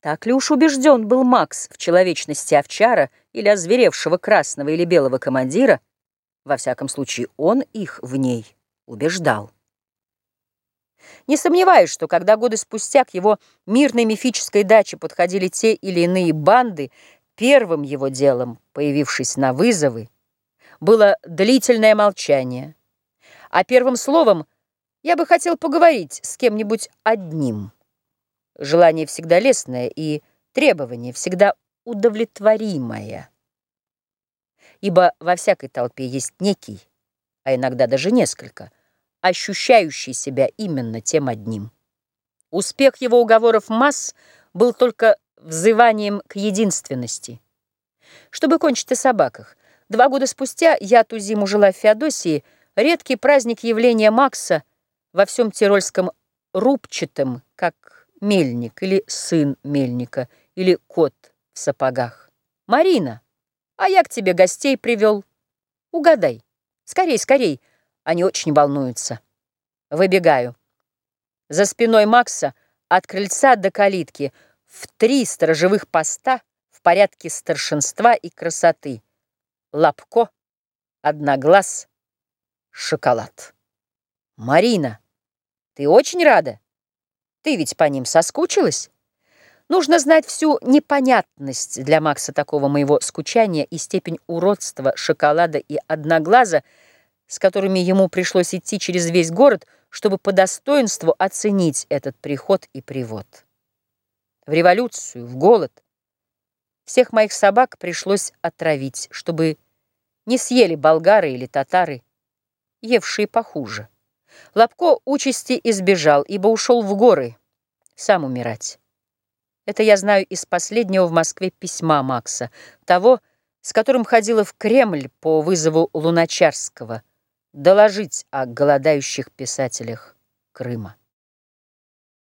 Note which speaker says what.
Speaker 1: Так ли уж убежден был Макс в человечности овчара или озверевшего красного или белого командира? Во всяком случае, он их в ней убеждал. Не сомневаюсь, что когда годы спустя к его мирной мифической даче подходили те или иные банды, первым его делом, появившись на вызовы, было длительное молчание. А первым словом я бы хотел поговорить с кем-нибудь одним. Желание всегда лестное и требование всегда удовлетворимое. Ибо во всякой толпе есть некий, а иногда даже несколько, ощущающий себя именно тем одним. Успех его уговоров масс был только взыванием к единственности. Чтобы кончить о собаках, два года спустя я ту зиму жила в Феодосии, редкий праздник явления Макса во всем тирольском рубчатом, как мельник или сын мельника, или кот в сапогах. Марина, а я к тебе гостей привел. Угадай. Скорей, скорей. Они очень волнуются. Выбегаю. За спиной Макса от крыльца до калитки в три сторожевых поста в порядке старшинства и красоты. Лапко, одноглаз, шоколад. Марина, ты очень рада? Ты ведь по ним соскучилась? Нужно знать всю непонятность для Макса такого моего скучания и степень уродства шоколада и одноглаза, с которыми ему пришлось идти через весь город, чтобы по достоинству оценить этот приход и привод. В революцию, в голод всех моих собак пришлось отравить, чтобы не съели болгары или татары, евшие похуже. Лобко участи избежал, ибо ушел в горы, сам умирать. Это я знаю из последнего в Москве письма Макса, того, с которым ходила в Кремль по вызову Луначарского, доложить о голодающих писателях Крыма.